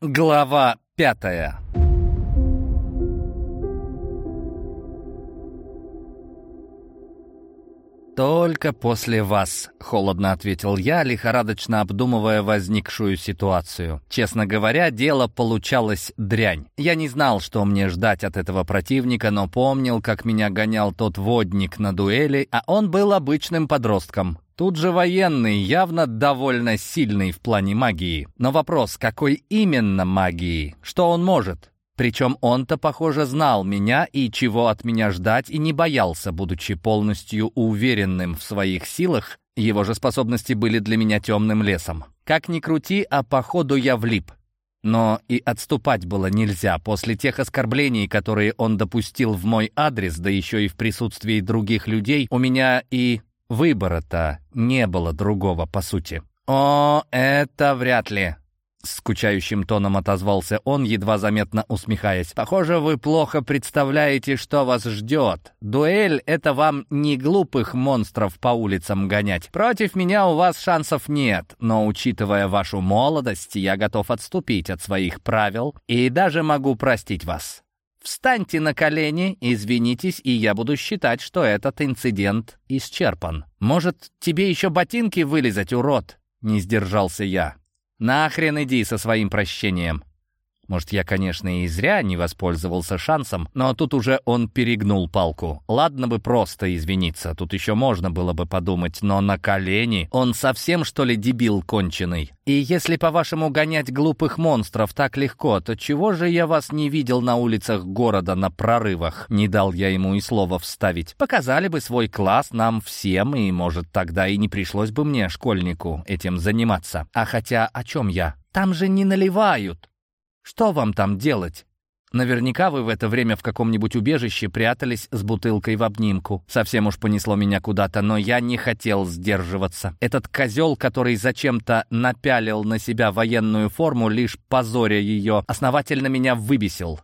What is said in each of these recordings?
Глава пятая «Только после вас», — холодно ответил я, лихорадочно обдумывая возникшую ситуацию. Честно говоря, дело получалось дрянь. Я не знал, что мне ждать от этого противника, но помнил, как меня гонял тот водник на дуэли, а он был обычным подростком. Тут же военный, явно довольно сильный в плане магии. Но вопрос, какой именно магии? Что он может? Причем он-то, похоже, знал меня и чего от меня ждать, и не боялся, будучи полностью уверенным в своих силах, его же способности были для меня темным лесом. Как ни крути, а походу я влип. Но и отступать было нельзя. После тех оскорблений, которые он допустил в мой адрес, да еще и в присутствии других людей, у меня и выбора-то не было другого, по сути. «О, это вряд ли», скучающим тоном отозвался он, едва заметно усмехаясь. «Похоже, вы плохо представляете, что вас ждет. Дуэль — это вам не глупых монстров по улицам гонять. Против меня у вас шансов нет, но, учитывая вашу молодость, я готов отступить от своих правил и даже могу простить вас. Встаньте на колени, извинитесь, и я буду считать, что этот инцидент исчерпан. Может, тебе еще ботинки вылезать, урод?» — не сдержался я. Нахрен иди со своим прощением. Может, я, конечно, и зря не воспользовался шансом, но тут уже он перегнул палку. Ладно бы просто извиниться, тут еще можно было бы подумать, но на колени он совсем, что ли, дебил конченый? И если, по-вашему, гонять глупых монстров так легко, то чего же я вас не видел на улицах города на прорывах? Не дал я ему и слова вставить. Показали бы свой класс нам всем, и, может, тогда и не пришлось бы мне, школьнику, этим заниматься. А хотя о чем я? Там же не наливают. Что вам там делать? Наверняка вы в это время в каком-нибудь убежище прятались с бутылкой в обнимку. Совсем уж понесло меня куда-то, но я не хотел сдерживаться. Этот козел, который зачем-то напялил на себя военную форму, лишь позоря ее, основательно меня выбесил.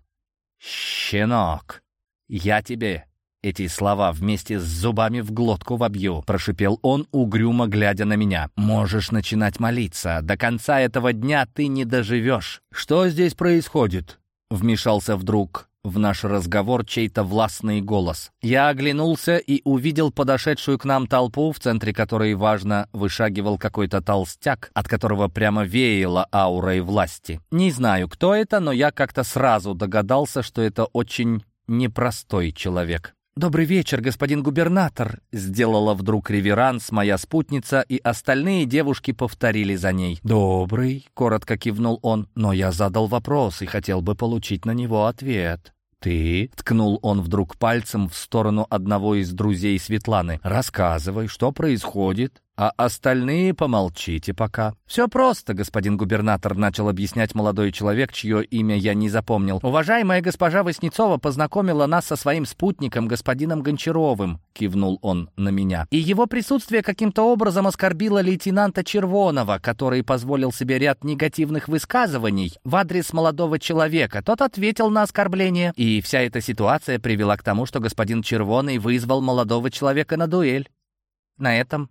«Щенок, я тебе эти слова вместе с зубами в глотку вобью», — прошипел он, угрюмо глядя на меня. «Можешь начинать молиться. До конца этого дня ты не доживешь». «Что здесь происходит?» — вмешался вдруг в наш разговор чей-то властный голос. Я оглянулся и увидел подошедшую к нам толпу, в центре которой, важно, вышагивал какой-то толстяк, от которого прямо веяло аурой власти. Не знаю, кто это, но я как-то сразу догадался, что это очень непростой человек. «Добрый вечер, господин губернатор!» Сделала вдруг реверанс моя спутница, и остальные девушки повторили за ней. «Добрый!» — коротко кивнул он. «Но я задал вопрос и хотел бы получить на него ответ». «Ты?» — ткнул он вдруг пальцем в сторону одного из друзей Светланы. «Рассказывай, что происходит?» А остальные помолчите пока. Все просто, господин губернатор, начал объяснять молодой человек, чье имя я не запомнил. Уважаемая госпожа Васнецова познакомила нас со своим спутником, господином Гончаровым, кивнул он на меня. И его присутствие каким-то образом оскорбило лейтенанта Червонова, который позволил себе ряд негативных высказываний в адрес молодого человека. Тот ответил на оскорбление, и вся эта ситуация привела к тому, что господин Червоный вызвал молодого человека на дуэль. На этом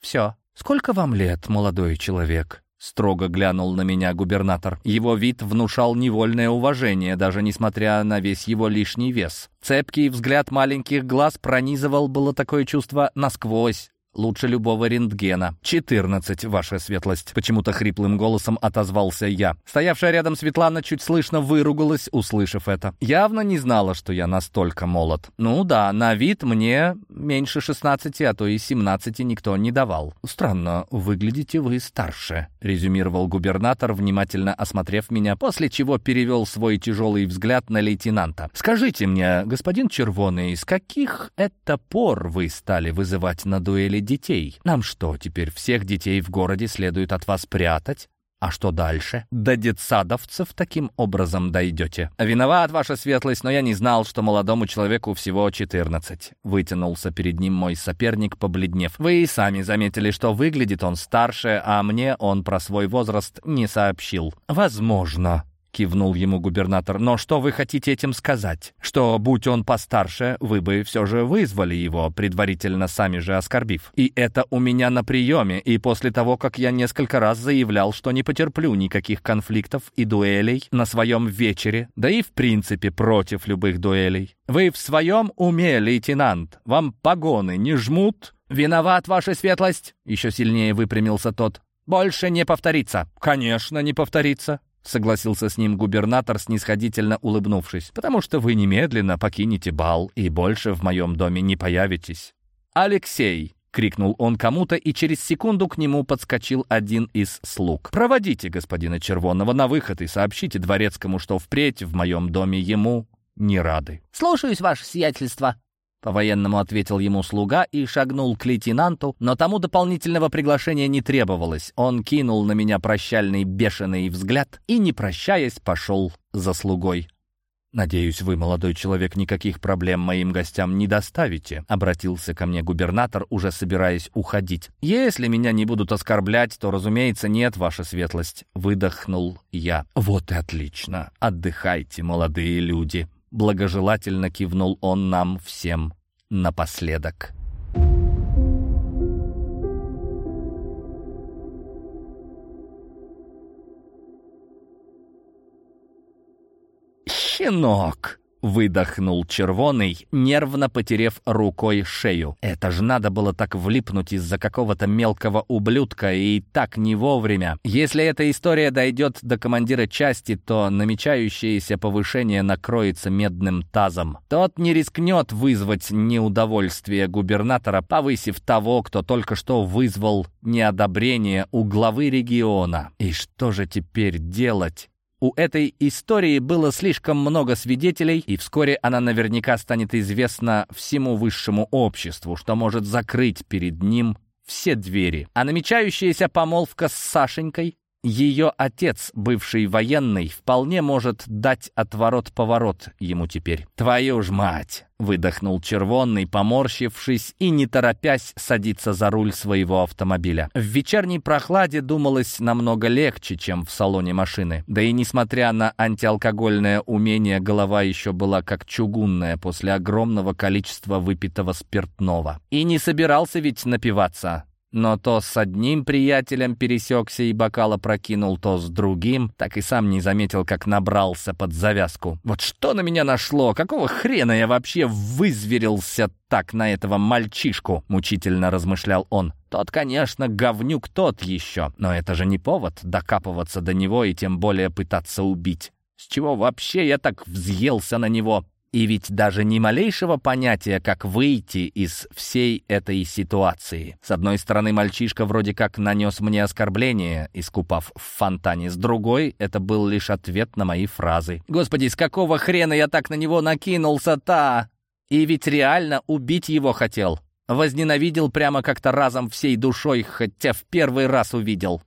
все. Сколько вам лет, молодой человек?» Строго глянул на меня губернатор. Его вид внушал невольное уважение, даже несмотря на весь его лишний вес. Цепкий взгляд маленьких глаз пронизывал было такое чувство насквозь, лучше любого рентгена. «Четырнадцать, ваша светлость», — почему-то хриплым голосом отозвался я. Стоявшая рядом Светлана чуть слышно выругалась, услышав это. Явно не знала, что я настолько молод. Ну да, на вид мне меньше шестнадцати, а то и семнадцати никто не давал. «Странно, выглядите вы старше», — резюмировал губернатор, внимательно осмотрев меня, после чего перевел свой тяжелый взгляд на лейтенанта. «Скажите мне, господин Червоный, с каких это пор вы стали вызывать на дуэли детей. Нам что, теперь всех детей в городе следует от вас прятать? А что дальше? До детсадовцев таким образом дойдете. Виноват, ваша светлость, но я не знал, что молодому человеку всего 14. Вытянулся перед ним мой соперник, побледнев. Вы и сами заметили, что выглядит он старше, а мне он про свой возраст не сообщил. Возможно, кивнул ему губернатор. «Но что вы хотите этим сказать? Что, будь он постарше, вы бы все же вызвали его, предварительно сами же оскорбив. И это у меня на приеме, и после того, как я несколько раз заявлял, что не потерплю никаких конфликтов и дуэлей на своем вечере, да и в принципе против любых дуэлей. Вы в своем уме, лейтенант? Вам погоны не жмут?» «Виноват, ваша светлость!» — еще сильнее выпрямился тот. «Больше не повторится». «Конечно, не повторится», — согласился с ним губернатор, снисходительно улыбнувшись, «потому что вы немедленно покинете бал и больше в моем доме не появитесь». «Алексей!» — крикнул он кому-то, и через секунду к нему подскочил один из слуг. «Проводите господина Червонного на выход и сообщите дворецкому, что впредь в моем доме ему не рады». «Слушаюсь, ваше сиятельство», по-военному ответил ему слуга и шагнул к лейтенанту, но тому дополнительного приглашения не требовалось. Он кинул на меня прощальный бешеный взгляд и, не прощаясь, пошел за слугой. «Надеюсь, вы, молодой человек, никаких проблем моим гостям не доставите», — обратился ко мне губернатор, уже собираясь уходить. «Если меня не будут оскорблять, то, разумеется, нет, ваша светлость», — выдохнул я. «Вот и отлично. Отдыхайте, молодые люди». Благожелательно кивнул он нам всем напоследок. «Щенок!» Выдохнул червоный, нервно потерев рукой шею. Это же надо было так влипнуть из-за какого-то мелкого ублюдка и так не вовремя. Если эта история дойдет до командира части, то намечающееся повышение накроется медным тазом. Тот не рискнет вызвать неудовольствие губернатора, повысив того, кто только что вызвал неодобрение у главы региона. И что же теперь делать? У этой истории было слишком много свидетелей, и вскоре она наверняка станет известна всему высшему обществу, что может закрыть перед ним все двери. А намечающаяся помолвка с Сашенькой ее отец, бывший военный, вполне может дать отворот-поворот ему теперь. «Твою ж мать!» — выдохнул червонный, поморщившись и, не торопясь, садиться за руль своего автомобиля. В вечерней прохладе думалось намного легче, чем в салоне машины. Да и несмотря на антиалкогольное умение, голова еще была как чугунная после огромного количества выпитого спиртного. И не собирался ведь напиваться. Но то с одним приятелем пересекся и бокала прокинул, то с другим, так и сам не заметил, как набрался под завязку. Вот что на меня нашло? Какого хрена я вообще вызверился так на этого мальчишку? Мучительно размышлял он. Тот, конечно, говнюк тот еще, но это же не повод докапываться до него и тем более пытаться убить. С чего вообще я так взъелся на него? И ведь даже ни малейшего понятия, как выйти из всей этой ситуации. С одной стороны, мальчишка вроде как нанес мне оскорбление, искупав в фонтане. С другой, это был лишь ответ на мои фразы. «Господи, с какого хрена я так на него накинулся-то?» И ведь реально убить его хотел. Возненавидел прямо как-то разом всей душой, хотя в первый раз увидел.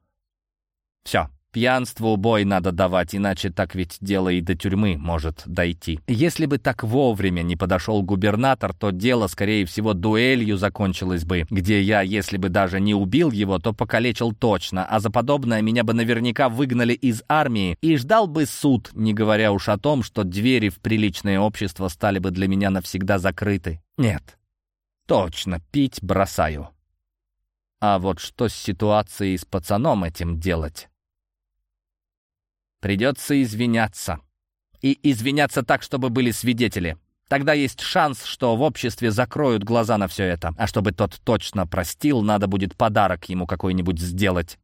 Все, Пьянству бой надо давать, иначе так ведь дело и до тюрьмы может дойти. Если бы так вовремя не подошел губернатор, то дело, скорее всего, дуэлью закончилось бы, где я, если бы даже не убил его, то покалечил точно, а за подобное меня бы наверняка выгнали из армии и ждал бы суд, не говоря уж о том, что двери в приличное общество стали бы для меня навсегда закрыты. Нет, точно, пить бросаю. А вот что с ситуацией с пацаном этим делать? Придется извиняться. И извиняться так, чтобы были свидетели. Тогда есть шанс, что в обществе закроют глаза на все это. А чтобы тот точно простил, надо будет подарок ему какой-нибудь сделать.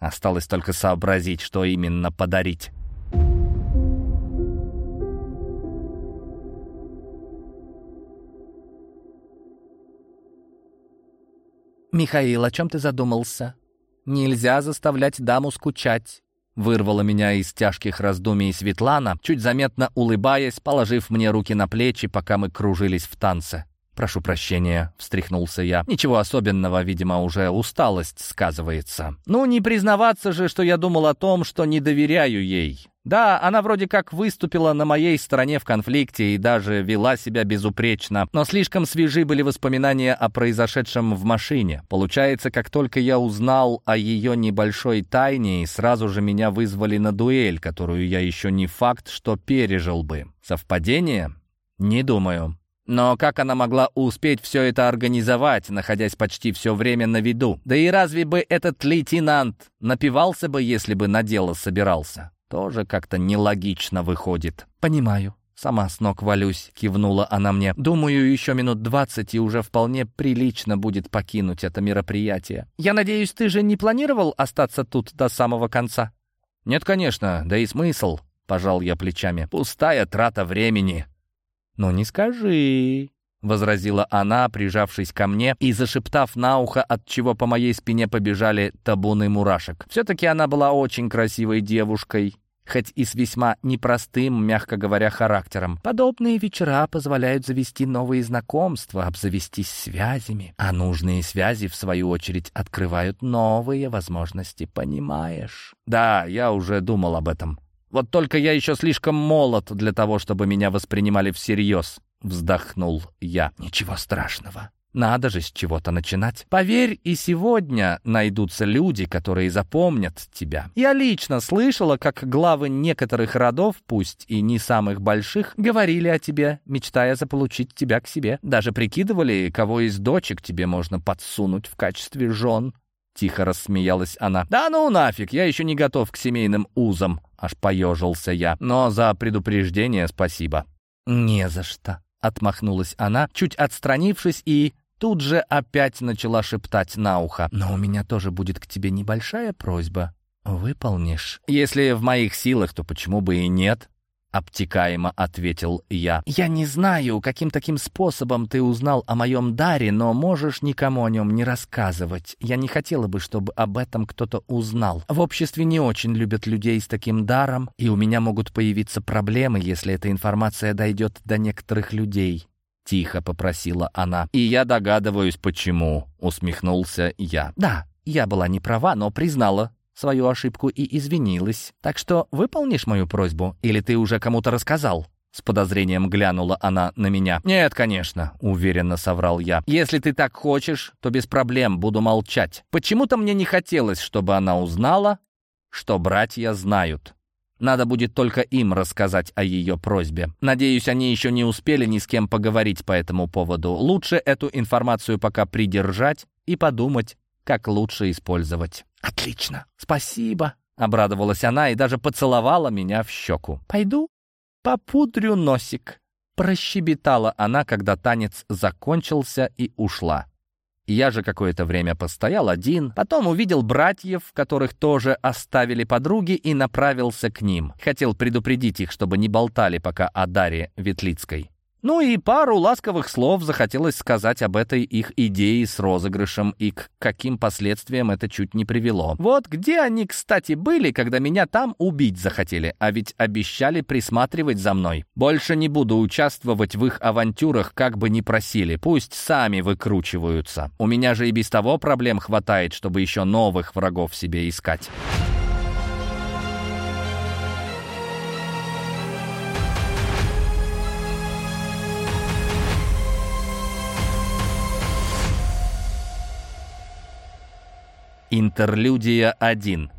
Осталось только сообразить, что именно подарить. «Михаил, о чем ты задумался? Нельзя заставлять даму скучать. Вырвала меня из тяжких раздумий Светлана, чуть заметно улыбаясь, положив мне руки на плечи, пока мы кружились в танце. «Прошу прощения», — встряхнулся я. «Ничего особенного, видимо, уже усталость сказывается». «Ну, не признаваться же, что я думал о том, что не доверяю ей. Да, она вроде как выступила на моей стороне в конфликте и даже вела себя безупречно, но слишком свежи были воспоминания о произошедшем в машине. Получается, как только я узнал о ее небольшой тайне, сразу же меня вызвали на дуэль, которую я еще не факт, что пережил бы. Совпадение? Не думаю. Но как она могла успеть все это организовать, находясь почти все время на виду? Да и разве бы этот лейтенант напивался бы, если бы на дело собирался? Тоже как-то нелогично выходит. Понимаю. «Сама с ног валюсь», — кивнула она мне. «Думаю, еще минут двадцать, и уже вполне прилично будет покинуть это мероприятие. Я надеюсь, ты же не планировал остаться тут до самого конца?» «Нет, конечно, да и смысл», — пожал я плечами. «Пустая трата времени». «Ну не скажи», — возразила она, прижавшись ко мне и зашептав на ухо, от чего по моей спине побежали табуны мурашек. Все-таки она была очень красивой девушкой, хоть и с весьма непростым, мягко говоря, характером. Подобные вечера позволяют завести новые знакомства, обзавестись связями, а нужные связи, в свою очередь, открывают новые возможности, понимаешь? Да, я уже думал об этом. Вот только я еще слишком молод для того, чтобы меня воспринимали всерьез. Вздохнул я. Ничего страшного. Надо же с чего-то начинать. Поверь, и сегодня найдутся люди, которые запомнят тебя. Я лично слышала, как главы некоторых родов, пусть и не самых больших, говорили о тебе, мечтая заполучить тебя к себе. Даже прикидывали, кого из дочек тебе можно подсунуть в качестве жен. Тихо рассмеялась она. «Да ну нафиг, я еще не готов к семейным узам», — аж поежился я. «Но за предупреждение спасибо». «Не за что», — отмахнулась она, чуть отстранившись и Тут же опять начала шептать на ухо. «Но у меня тоже будет к тебе небольшая просьба. Выполнишь?» «Если в моих силах, то почему бы и нет?» Обтекаемо ответил я. «Я не знаю, каким таким способом ты узнал о моем даре, но можешь никому о нем не рассказывать. Я не хотела бы, чтобы об этом кто-то узнал. В обществе не очень любят людей с таким даром, и у меня могут появиться проблемы, если эта информация дойдет до некоторых людей. — тихо попросила она. «И я догадываюсь, почему», — усмехнулся я. «Да, я была не права, но признала свою ошибку и извинилась. Так что выполнишь мою просьбу? Или ты уже кому-то рассказал?» С подозрением глянула она на меня. «Нет, конечно», — уверенно соврал я. «Если ты так хочешь, то без проблем буду молчать. Почему-то мне не хотелось, чтобы она узнала, что братья знают. Надо будет только им рассказать о ее просьбе. Надеюсь, они еще не успели ни с кем поговорить по этому поводу. Лучше эту информацию пока придержать и подумать, как лучше использовать. «Отлично, спасибо», — обрадовалась она и даже поцеловала меня в щеку. «Пойду попудрю носик», — прощебетала она, когда танец закончился и ушла. Я же какое-то время постоял один, потом увидел братьев, которых тоже оставили подруги, и направился к ним. Хотел предупредить их, чтобы не болтали пока о Даре Ветлицкой. Ну и пару ласковых слов захотелось сказать об этой их идее с розыгрышем и к каким последствиям это чуть не привело. Вот где они, кстати, были, когда меня там убить захотели, а ведь обещали присматривать за мной. Больше не буду участвовать в их авантюрах, как бы ни просили, пусть сами выкручиваются. У меня же и без того проблем хватает, чтобы еще новых врагов себе искать. Интерлюдия 1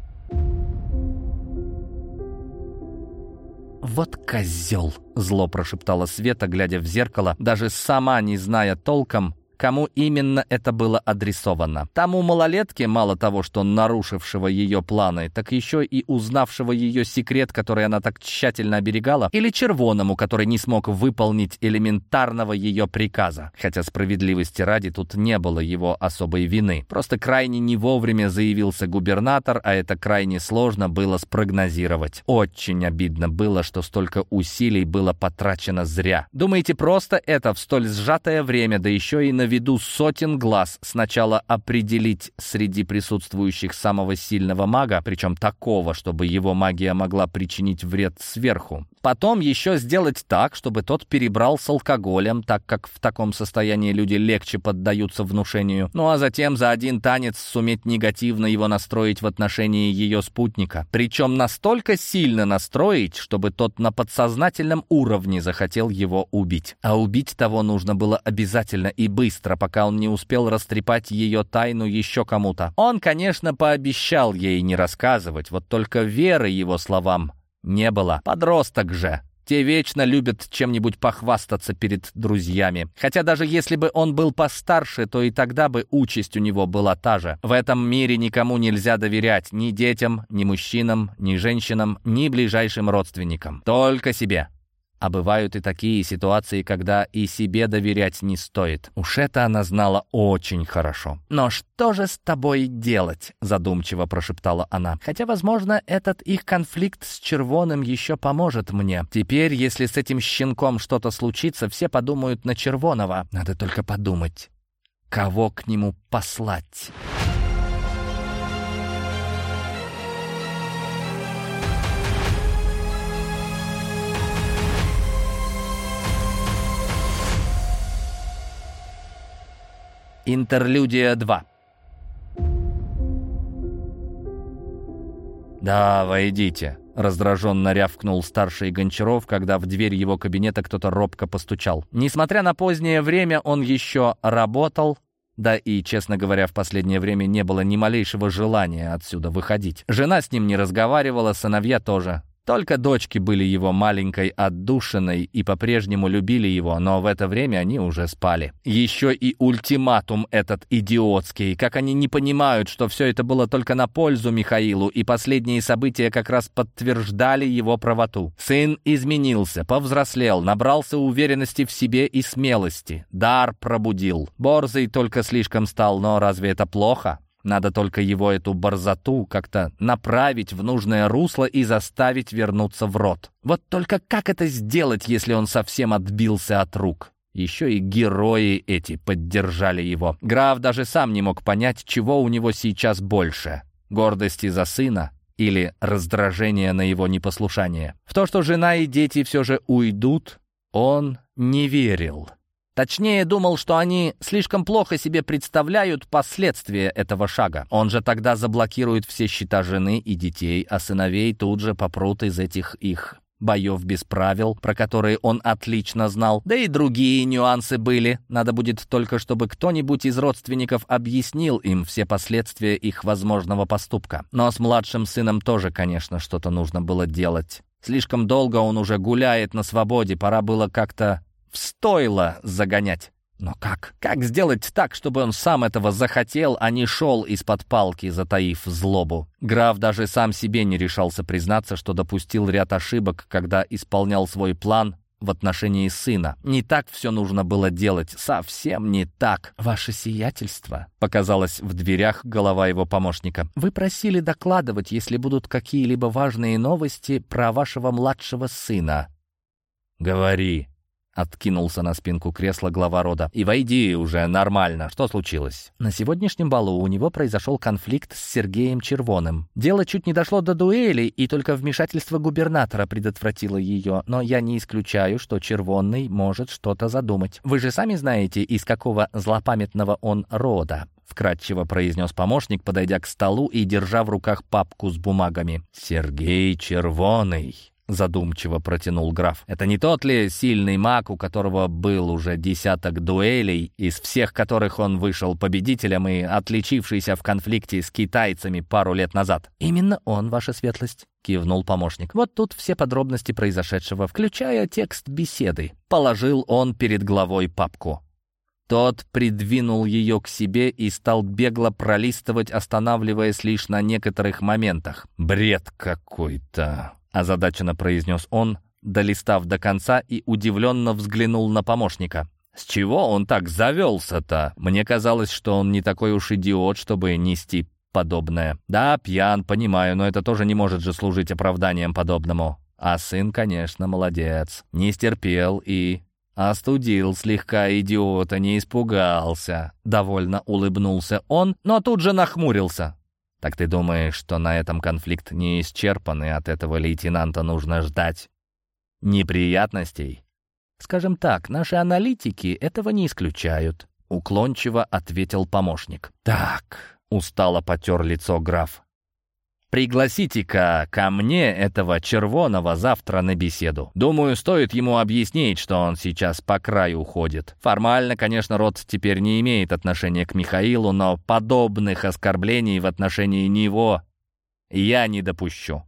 «Вот козел!» — зло прошептала Света, глядя в зеркало, даже сама не зная толком, Кому именно это было адресовано? Тому малолетке, мало того, что нарушившего ее планы, так еще и узнавшего ее секрет, который она так тщательно оберегала, или червоному, который не смог выполнить элементарного ее приказа. Хотя справедливости ради тут не было его особой вины. Просто крайне не вовремя заявился губернатор, а это крайне сложно было спрогнозировать. Очень обидно было, что столько усилий было потрачено зря. Думаете, просто это в столь сжатое время, да еще и на виду сотен глаз сначала определить среди присутствующих самого сильного мага, причем такого, чтобы его магия могла причинить вред сверху. Потом еще сделать так, чтобы тот перебрал с алкоголем, так как в таком состоянии люди легче поддаются внушению. Ну а затем за один танец суметь негативно его настроить в отношении ее спутника. Причем настолько сильно настроить, чтобы тот на подсознательном уровне захотел его убить. А убить того нужно было обязательно и быстро, пока он не успел растрепать ее тайну еще кому-то. Он, конечно, пообещал ей не рассказывать, вот только веры его словам не было. Подросток же. Те вечно любят чем-нибудь похвастаться перед друзьями. Хотя даже если бы он был постарше, то и тогда бы участь у него была та же. В этом мире никому нельзя доверять ни детям, ни мужчинам, ни женщинам, ни ближайшим родственникам. Только себе. А бывают и такие ситуации, когда и себе доверять не стоит. Уж это она знала очень хорошо. «Но что же с тобой делать?» — задумчиво прошептала она. «Хотя, возможно, этот их конфликт с Червоным еще поможет мне. Теперь, если с этим щенком что-то случится, все подумают на Червонова. Надо только подумать, кого к нему послать». Интерлюдия 2 «Да, войдите», — раздраженно рявкнул старший Гончаров, когда в дверь его кабинета кто-то робко постучал. Несмотря на позднее время, он еще работал, да и, честно говоря, в последнее время не было ни малейшего желания отсюда выходить. Жена с ним не разговаривала, сыновья тоже. Только дочки были его маленькой отдушиной и по-прежнему любили его, но в это время они уже спали. Еще и ультиматум этот идиотский. Как они не понимают, что все это было только на пользу Михаилу, и последние события как раз подтверждали его правоту. Сын изменился, повзрослел, набрался уверенности в себе и смелости. Дар пробудил. Борзый только слишком стал, но разве это плохо? Надо только его эту борзоту как-то направить в нужное русло и заставить вернуться в рот. Вот только как это сделать, если он совсем отбился от рук? Еще и герои эти поддержали его. Граф даже сам не мог понять, чего у него сейчас больше. Гордости за сына или раздражение на его непослушание. В то, что жена и дети все же уйдут, он не верил. Точнее, думал, что они слишком плохо себе представляют последствия этого шага. Он же тогда заблокирует все счета жены и детей, а сыновей тут же попрут из этих их боев без правил, про которые он отлично знал. Да и другие нюансы были. Надо будет только, чтобы кто-нибудь из родственников объяснил им все последствия их возможного поступка. Но с младшим сыном тоже, конечно, что-то нужно было делать. Слишком долго он уже гуляет на свободе, пора было как-то в стойло загонять. Но как? Как сделать так, чтобы он сам этого захотел, а не шел из-под палки, затаив злобу? Граф даже сам себе не решался признаться, что допустил ряд ошибок, когда исполнял свой план в отношении сына. Не так все нужно было делать, совсем не так. «Ваше сиятельство», — показалось в дверях голова его помощника. «Вы просили докладывать, если будут какие-либо важные новости про вашего младшего сына». «Говори», Откинулся на спинку кресла глава рода. «И войди уже нормально. Что случилось?» На сегодняшнем балу у него произошел конфликт с Сергеем Червоным. Дело чуть не дошло до дуэли, и только вмешательство губернатора предотвратило ее. Но я не исключаю, что Червонный может что-то задумать. Вы же сами знаете, из какого злопамятного он рода. — вкратчиво произнес помощник, подойдя к столу и держа в руках папку с бумагами. «Сергей Червоный», задумчиво протянул граф. «Это не тот ли сильный маг, у которого был уже десяток дуэлей, из всех которых он вышел победителем и отличившийся в конфликте с китайцами пару лет назад?» «Именно он, ваша светлость», — кивнул помощник. «Вот тут все подробности произошедшего, включая текст беседы». Положил он перед главой папку. Тот придвинул ее к себе и стал бегло пролистывать, останавливаясь лишь на некоторых моментах. «Бред какой-то!» Озадаченно произнес он, долистав до конца и удивленно взглянул на помощника. «С чего он так завелся-то? Мне казалось, что он не такой уж идиот, чтобы нести подобное. Да, пьян, понимаю, но это тоже не может же служить оправданием подобному. А сын, конечно, молодец. Не стерпел и Остудил слегка идиота, не испугался. Довольно улыбнулся он, но тут же нахмурился. «Так ты думаешь, что на этом конфликт не исчерпан, и от этого лейтенанта нужно ждать неприятностей?» «Скажем так, наши аналитики этого не исключают», — уклончиво ответил помощник. «Так», — устало потер лицо граф, Пригласите-ка ко мне этого червоного завтра на беседу. Думаю, стоит ему объяснить, что он сейчас по краю ходит. Формально, конечно, род теперь не имеет отношения к Михаилу, но подобных оскорблений в отношении него я не допущу.